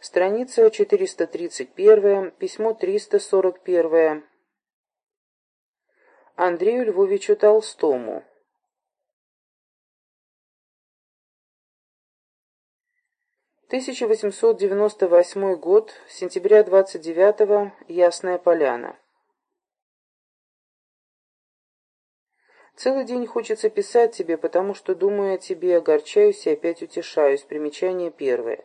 Страница 431, письмо 341. Андрею Львовичу Толстому. Тысяча восемьсот девяносто восьмой год, сентября двадцать девятого, Ясная Поляна. Целый день хочется писать тебе, потому что думаю о тебе, огорчаюсь и опять утешаюсь. Примечание первое.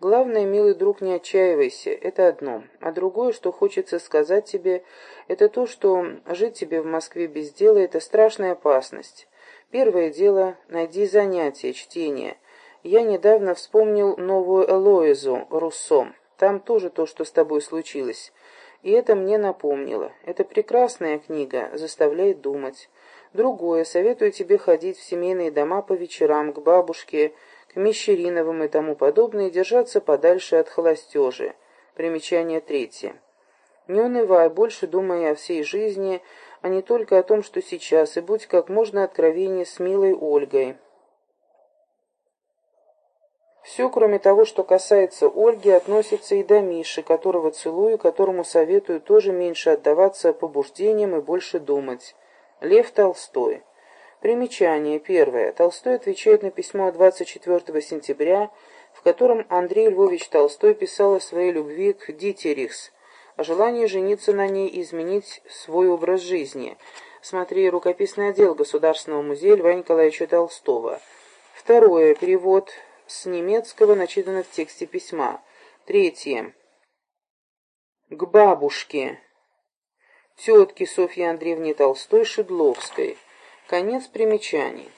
Главное, милый друг, не отчаивайся, это одно. А другое, что хочется сказать тебе, это то, что жить тебе в Москве без дела – это страшная опасность. Первое дело – найди занятие, чтение. Я недавно вспомнил новую Элоизу, Руссо. Там тоже то, что с тобой случилось. И это мне напомнило. Это прекрасная книга, заставляет думать. Другое, советую тебе ходить в семейные дома по вечерам, к бабушке, к Мещериновым и тому подобное, держаться подальше от холостежи. Примечание третье. Не унывай, больше думай о всей жизни, а не только о том, что сейчас, и будь как можно откровеннее с милой Ольгой. Все, кроме того, что касается Ольги, относится и до Миши, которого целую, которому советую тоже меньше отдаваться побуждениям и больше думать. Лев Толстой. Примечание. Первое. Толстой отвечает на письмо 24 сентября, в котором Андрей Львович Толстой писал о своей любви к Дитерихс, о желании жениться на ней и изменить свой образ жизни. Смотри рукописный отдел Государственного музея Льва Николаевича Толстого. Второе. Перевод с немецкого начитано в тексте письма. Третье. К бабушке. Тетке Софье Андреевне Толстой-Шедловской. Конец примечаний.